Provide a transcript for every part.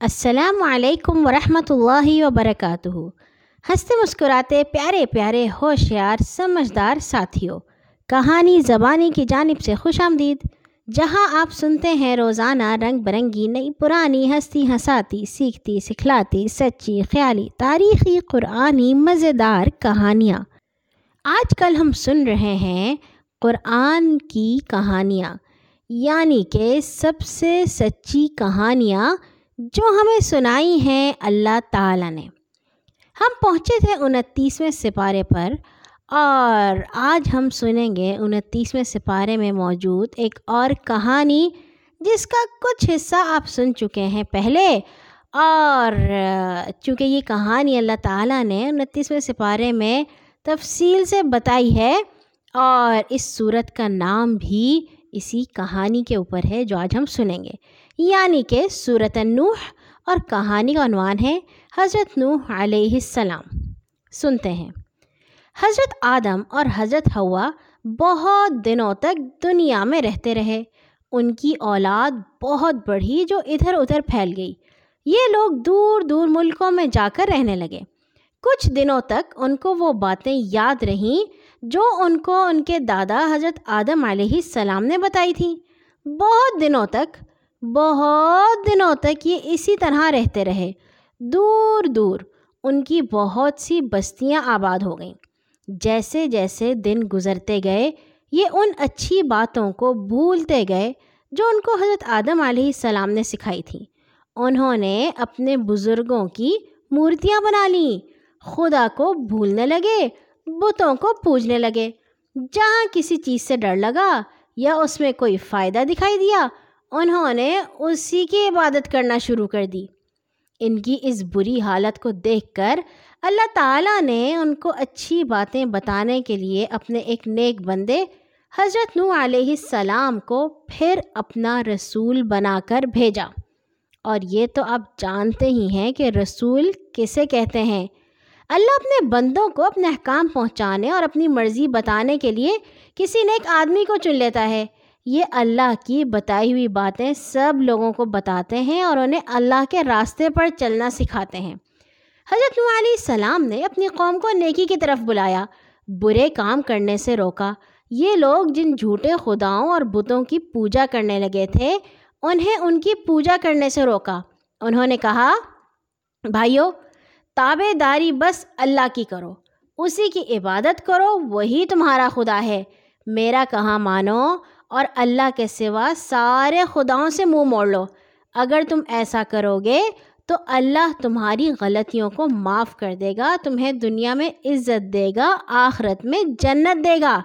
السلام علیکم ورحمۃ اللہ وبرکاتہ۔ ہنستے مسکراتے پیارے پیارے ہوشیار سمجھدار ساتھیوں، کہانی زبانی کی جانب سے خوش آمدید۔ جہاں آپ سنتے ہیں روزانہ رنگ برنگی نئی پرانی ہستی ہساتی سیکھتی، سکھلاتی، سچی، خیالی، تاریخی، قرآنی، مزیدار کہانیاں۔ آج کل ہم سن رہے ہیں قرآن کی کہانیاں یعنی کہ سب سے سچی کہانیاں جو ہمیں سنائی ہیں اللہ تعالیٰ نے۔ ہم پہنچے تھے انتیسویں سپارے پر اور آج ہم سنیں گے انتیسویں سپارے میں موجود ایک اور کہانی جس کا کچھ حصہ آپ سن چکے ہیں پہلے۔ اور چونکہ یہ کہانی اللہ تعالیٰ نے انتیسویں سپارے میں تفصیل سے بتائی ہے اور اس صورت کا نام بھی اسی کہانی کے اوپر ہے جو آج ہم سنیں گے۔ یعنی کہ صورت نوح اور کہانی کا عنوان ہے حضرت نوح علیہ السلام۔ سنتے ہیں۔ حضرت آدم اور حضرت ہوا بہت دنوں تک دنیا میں رہتے رہے۔ ان کی اولاد بہت بڑھی جو ادھر ادھر پھیل گئی۔ یہ لوگ دور دور ملکوں میں جا کر رہنے لگے۔ کچھ دنوں تک ان کو وہ باتیں یاد رہیں جو ان کو ان کے دادا حضرت آدم علیہ السلام نے بتائی تھی۔ بہت دنوں تک، بہت دنوں تک یہ اسی طرح رہتے رہے۔ دور دور ان کی بہت سی بستیاں آباد ہو گئیں۔ جیسے جیسے دن گزرتے گئے، یہ ان اچھی باتوں کو بھولتے گئے جو ان کو حضرت آدم علیہ السلام نے سکھائی تھی۔ انہوں نے اپنے بزرگوں کی مورتیاں بنا لیں۔ خدا کو بھولنے لگے۔ بتوں کو پوجنے لگے۔ جہاں کسی چیز سے ڈر لگا یا اس میں کوئی فائدہ دکھائی دیا، انہوں نے اسی کی عبادت کرنا شروع کر دی۔ ان کی اس بری حالت کو دیکھ کر اللہ تعالیٰ نے ان کو اچھی باتیں بتانے کے لیے اپنے ایک نیک بندے حضرت نو علیہ السلام کو پھر اپنا رسول بنا کر بھیجا۔ اور یہ تو آپ جانتے ہی ہیں کہ رسول کسے کہتے ہیں۔ اللہ اپنے بندوں کو اپنے احکام پہنچانے اور اپنی مرضی بتانے کے لیے کسی نیک آدمی کو چن لیتا ہے۔ یہ اللہ کی بتائی ہوئی باتیں سب لوگوں کو بتاتے ہیں اور انہیں اللہ کے راستے پر چلنا سکھاتے ہیں۔ حضرت علیہ السلام نے اپنی قوم کو نیکی کی طرف بلایا، برے کام کرنے سے روکا۔ یہ لوگ جن جھوٹے خداؤں اور بتوں کی پوجا کرنے لگے تھے، انہیں ان کی پوجا کرنے سے روکا۔ انہوں نے کہا، بھائیو تابے داری بس اللہ کی کرو۔ اسی کی عبادت کرو، وہی تمہارا خدا ہے۔ میرا کہاں مانو اور اللہ کے سوا سارے خداؤں سے منہ موڑ لو۔ اگر تم ایسا کرو گے تو اللہ تمہاری غلطیوں کو معاف کر دے گا، تمہیں دنیا میں عزت دے گا، آخرت میں جنت دے گا۔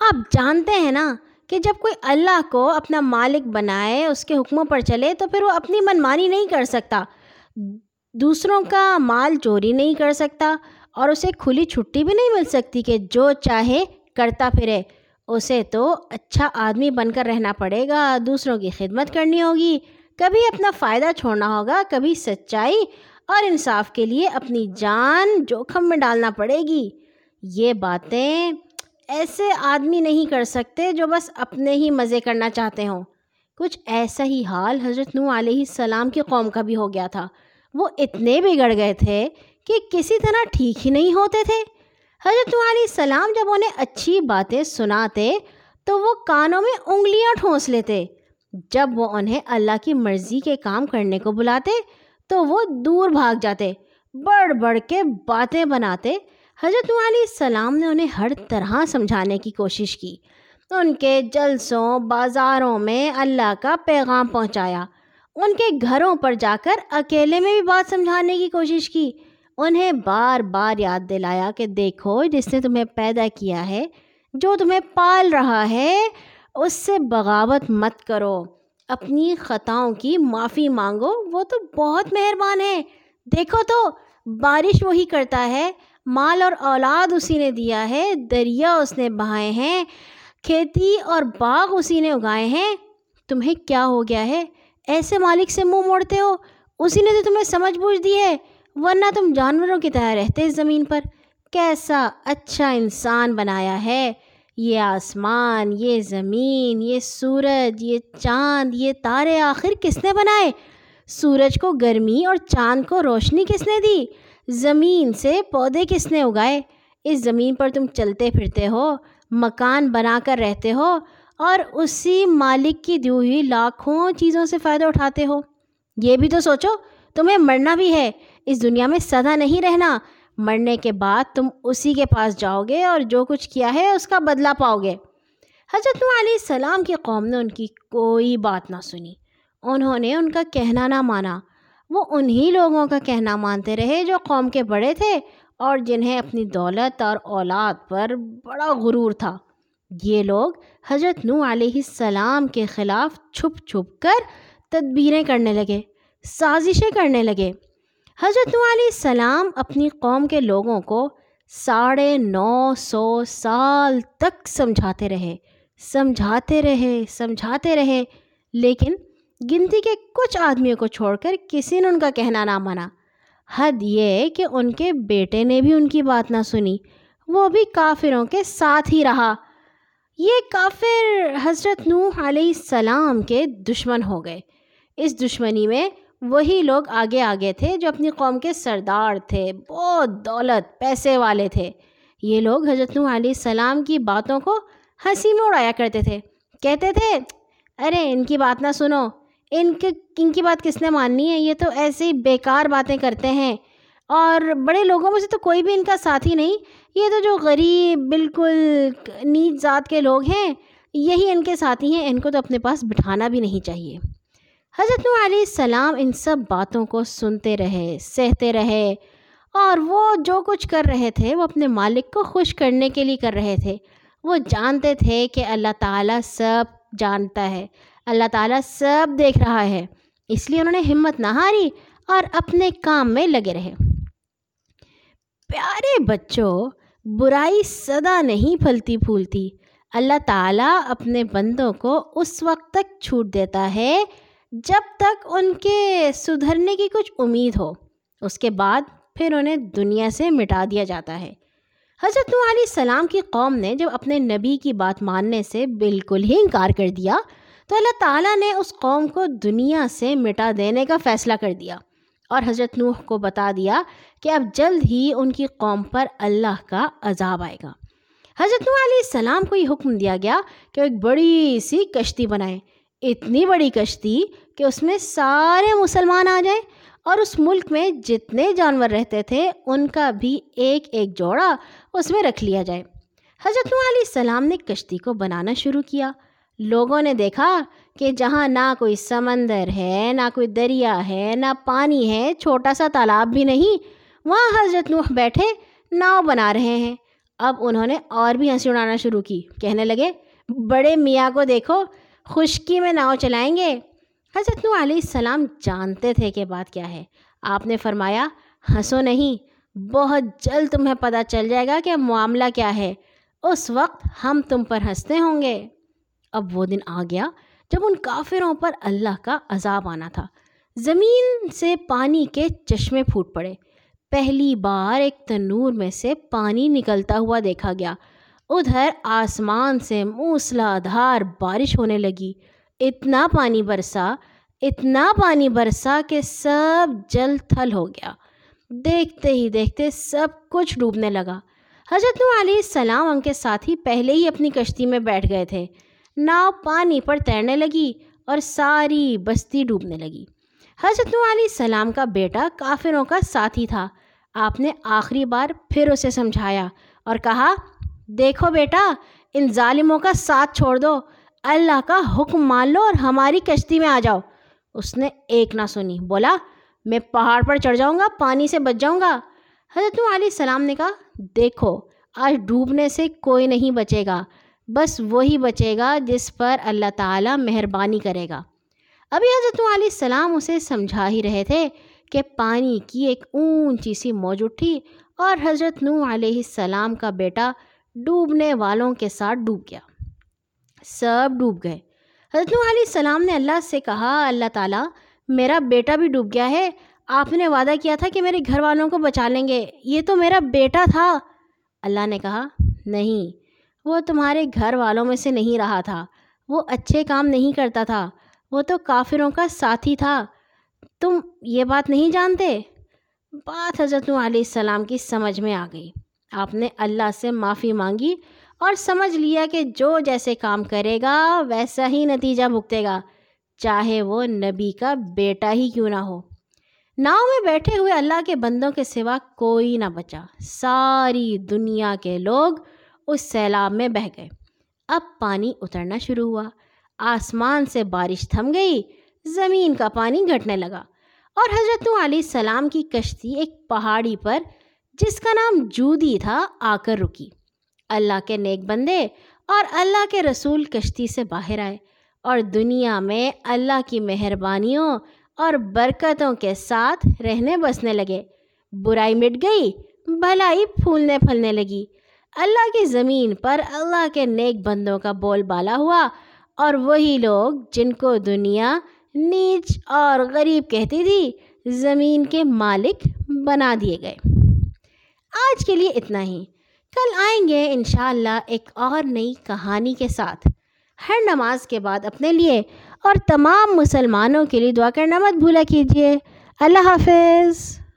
آپ جانتے ہیں نا کہ جب کوئی اللہ کو اپنا مالک بنائے، اس کے حکموں پر چلے، تو پھر وہ اپنی منمانی نہیں کر سکتا۔ دوسروں کا مال چوری نہیں کر سکتا اور اسے کھلی چھٹی بھی نہیں مل سکتی کہ جو چاہے کرتا پھرے۔ اسے تو اچھا آدمی بن کر رہنا پڑے گا، دوسروں کی خدمت کرنی ہوگی۔ کبھی اپنا فائدہ چھوڑنا ہوگا، کبھی سچائی اور انصاف کے لیے اپنی جان جوکھم میں ڈالنا پڑے گی۔ یہ باتیں ایسے آدمی نہیں کر سکتے جو بس اپنے ہی مزے کرنا چاہتے ہوں۔ کچھ ایسا ہی حال حضرت نو علیہ السلام کی قوم کا بھی ہو گیا تھا۔ وہ اتنے بگڑ گئے تھے کہ کسی طرح ٹھیک ہی نہیں ہوتے تھے۔ حضرت علیہ السلام جب انہیں اچھی باتیں سناتے تو وہ کانوں میں انگلیاں ٹھونس لیتے۔ جب وہ انہیں اللہ کی مرضی کے کام کرنے کو بلاتے تو وہ دور بھاگ جاتے، بڑھ بڑھ کے باتیں بناتے۔ حضرت علیہ السلام نے انہیں ہر طرح سمجھانے کی کوشش کی۔ ان کے جلسوں، بازاروں میں اللہ کا پیغام پہنچایا۔ ان کے گھروں پر جا کر اکیلے میں بھی بات سمجھانے کی کوشش کی۔ انہیں بار بار یاد دلایا کہ دیکھو، جس نے تمہیں پیدا کیا ہے، جو تمہیں پال رہا ہے، اس سے بغاوت مت کرو۔ اپنی خطاؤں کی معافی مانگو، وہ تو بہت مہربان ہے۔ دیکھو تو، بارش وہی کرتا ہے۔ مال اور اولاد اسی نے دیا ہے، دریا اس نے بہائے ہیں، کھیتی اور باغ اسی نے اگائے ہیں۔ تمہیں کیا ہو گیا ہے؟ ایسے مالک سے منہ موڑتے ہو؟ اسی نے تو تمہیں سمجھ بوجھ دی ہے، ورنہ تم جانوروں کی طرح رہتے اس زمین پر۔ کیسا اچھا انسان بنایا ہے۔ یہ آسمان، یہ زمین، یہ سورج، یہ چاند، یہ تارے آخر کس نے بنائے؟ سورج کو گرمی اور چاند کو روشنی کس نے دی؟ زمین سے پودے کس نے اگائے؟ اس زمین پر تم چلتے پھرتے ہو، مکان بنا کر رہتے ہو اور اسی مالک کی دی ہوئی لاکھوں چیزوں سے فائدہ اٹھاتے ہو۔ یہ بھی تو سوچو، تمہیں مرنا بھی ہے۔ اس دنیا میں سدا نہیں رہنا۔ مرنے کے بعد تم اسی کے پاس جاؤ گے اور جو کچھ کیا ہے اس کا بدلہ پاؤ گے۔ حضرت علیہ السلام کی قوم نے ان کی کوئی بات نہ سنی۔ انہوں نے ان کا کہنا نہ مانا۔ وہ انہی لوگوں کا کہنا مانتے رہے جو قوم کے بڑے تھے اور جنہیں اپنی دولت اور اولاد پر بڑا غرور تھا۔ یہ لوگ حضرت نو علیہ السلام کے خلاف چھپ چھپ کر تدبیریں کرنے لگے، سازشیں کرنے لگے۔ حضرت نو علیہ السلام اپنی قوم کے لوگوں کو ساڑھے نو سو سال تک سمجھاتے رہے سمجھاتے رہے سمجھاتے رہے۔ لیکن گنتی کے کچھ آدمیوں کو چھوڑ کر کسی نے ان کا کہنا نہ مانا۔ حد یہ کہ ان کے بیٹے نے بھی ان کی بات نہ سنی، وہ بھی کافروں کے ساتھ ہی رہا۔ یہ کافر حضرت نوح علیہ السلام کے دشمن ہو گئے۔ اس دشمنی میں وہی لوگ آگے آگے تھے جو اپنی قوم کے سردار تھے، بہت دولت، پیسے والے تھے۔ یہ لوگ حضرت نوح علیہ السلام کی باتوں کو ہنسی میں اڑایا کرتے تھے۔ کہتے تھے، ارے ان کی بات نہ سنو، ان کے، ان کی بات کس نے ماننی ہے؟ یہ تو ایسے ہی بیکار باتیں کرتے ہیں۔ اور بڑے لوگوں میں سے تو کوئی بھی ان کا ساتھی نہیں یہ تو جو غریب، بالکل نیچ ذات کے لوگ ہیں، یہی ان کے ساتھی ہیں، ان کو تو اپنے پاس بٹھانا بھی نہیں چاہیے۔ حضرت علیہ السلام ان سب باتوں کو سنتے رہے، سہتے رہے، اور وہ جو کچھ کر رہے تھے، وہ اپنے مالک کو خوش کرنے کے لیے کر رہے تھے۔ وہ جانتے تھے کہ اللہ تعالیٰ سب جانتا ہے، اللہ تعالیٰ سب دیکھ رہا ہے۔ اس لیے انہوں نے ہمت نہ ہاری اور اپنے کام میں لگے رہے۔ پیارے بچوں برائی صدا نہیں پھلتی پھولتی۔ اللہ تعالیٰ اپنے بندوں کو اس وقت تک چھوٹ دیتا ہے جب تک ان کے سدھرنے کی کچھ امید ہو۔ اس کے بعد پھر انہیں دنیا سے مٹا دیا جاتا ہے۔ حضرت علیہ السلام کی قوم نے جب اپنے نبی کی بات ماننے سے بالکل ہی انکار کر دیا تو اللہ تعالیٰ نے اس قوم کو دنیا سے مٹا دینے کا فیصلہ کر دیا۔ اور حضرت نوح کو بتا دیا کہ اب جلد ہی ان کی قوم پر اللہ کا عذاب آئے گا۔ حضرت نوح علیہ السلام کو یہ حکم دیا گیا کہ وہ ایک بڑی سی کشتی بنائیں اتنی بڑی کشتی کہ اس میں سارے مسلمان آ جائیں اور اس ملک میں جتنے جانور رہتے تھے، ان کا بھی ایک ایک جوڑا اس میں رکھ لیا جائے۔ حضرت نوح علیہ السلام نے کشتی کو بنانا شروع کیا۔ لوگوں نے دیکھا کہ جہاں نہ کوئی سمندر ہے، نہ کوئی دریا ہے، نہ پانی ہے، چھوٹا سا تالاب بھی نہیں، وہاں حضرت نوح بیٹھے ناؤ بنا رہے ہیں۔ اب انہوں نے اور بھی ہنسی اڑانا شروع کی۔ کہنے لگے، بڑے میاں کو دیکھو، خشکی میں ناؤ چلائیں گے۔ حضرت نوح علیہ السلام جانتے تھے کہ بات کیا ہے۔ آپ نے فرمایا، ہنسو نہیں، بہت جلد تمہیں پتہ چل جائے گا کہ معاملہ کیا ہے۔ اس وقت ہم تم پر ہنستے ہوں گے۔ اب وہ دن آ گیا۔ جب ان کافروں پر اللہ کا عذاب آنا تھا۔ زمین سے پانی کے چشمے پھوٹ پڑے۔ پہلی بار ایک تنور میں سے پانی نکلتا ہوا دیکھا گیا۔ ادھر آسمان سے موسلا دھار بارش ہونے لگی۔ اتنا پانی برسا، اتنا پانی برسا کہ سب جل تھل ہو گیا۔ دیکھتے ہی دیکھتے سب کچھ ڈوبنے لگا۔ حضرت علیہ السلام ان کے ساتھی پہلے ہی اپنی کشتی میں بیٹھ گئے تھے۔ ناؤ پانی پر تیرنے لگی اور ساری بستی ڈوبنے لگی۔ حضرت علیہ السلام کا بیٹا کافروں کا ساتھی تھا۔ آپ نے آخری بار پھر اسے سمجھایا اور کہا، دیکھو بیٹا، ان ظالموں کا ساتھ چھوڑ دو۔ اللہ کا حکم مان لو اور ہماری کشتی میں آ جاؤ اس نے ایک نہ سنی، بولا، میں پہاڑ پر چڑھ جاؤں گا، پانی سے بچ جاؤں گا۔ حضرت علیہ السلام نے کہا، دیکھو، آج ڈوبنے سے کوئی نہیں بچے گا۔ بس وہی بچے گا جس پر اللہ تعالیٰ مہربانی کرے گا۔ ابھی حضرت علیہ السلام اسے سمجھا ہی رہے تھے کہ پانی کی ایک اونچی سی موج اٹھی اور حضرت نو علیہ السلام کا بیٹا ڈوبنے والوں کے ساتھ ڈوب گیا۔ سب ڈوب گئے۔ حضرت نو علیہ السلام نے اللہ سے کہا، اللہ تعالیٰ، میرا بیٹا بھی ڈوب گیا ہے۔ آپ نے وعدہ کیا تھا کہ میرے گھر والوں کو بچا لیں گے۔ یہ تو میرا بیٹا تھا۔ اللہ نے کہا، نہیں وہ تمہارے گھر والوں میں سے نہیں رہا تھا۔ وہ اچھے کام نہیں کرتا تھا۔ وہ تو کافروں کا ساتھی تھا۔ تم یہ بات نہیں جانتے؟ بات حضرت علیہ السلام کی سمجھ میں آ گئی۔ آپ نے اللہ سے معافی مانگی اور سمجھ لیا کہ جو جیسے کام کرے گا، ویسا ہی نتیجہ بھگتے گا۔ چاہے وہ نبی کا بیٹا ہی کیوں نہ ہو۔ ناؤ میں بیٹھے ہوئے اللہ کے بندوں کے سوا کوئی نہ بچا۔ ساری دنیا کے لوگ اس سیلاب میں بہہ گئے۔ اب پانی اترنا شروع ہوا۔ آسمان سے بارش تھم گئی۔ زمین کا پانی گھٹنے لگا۔ اور حضرت علیہ السلام کی کشتی ایک پہاڑی پر، جس کا نام جودی تھا، آ کر رکی۔ اللہ کے نیک بندے اور اللہ کے رسول کشتی سے باہر آئے۔ اور دنیا میں اللہ کی مہربانیوں اور برکتوں کے ساتھ رہنے بسنے لگے۔ برائی مٹ گئی، بھلائی پھولنے پھلنے لگی۔ اللہ کی زمین پر اللہ کے نیک بندوں کا بول بالا ہوا اور وہی لوگ جن کو دنیا نیچ اور غریب کہتی تھی، زمین کے مالک بنا دیے گئے۔ آج کے لیے اتنا ہی۔ کل آئیں گے انشاءاللہ ایک اور نئی کہانی کے ساتھ۔ ہر نماز کے بعد اپنے لیے اور تمام مسلمانوں کے لیے دعا کرنا مت بھولا کیجیے۔ اللہ حافظ۔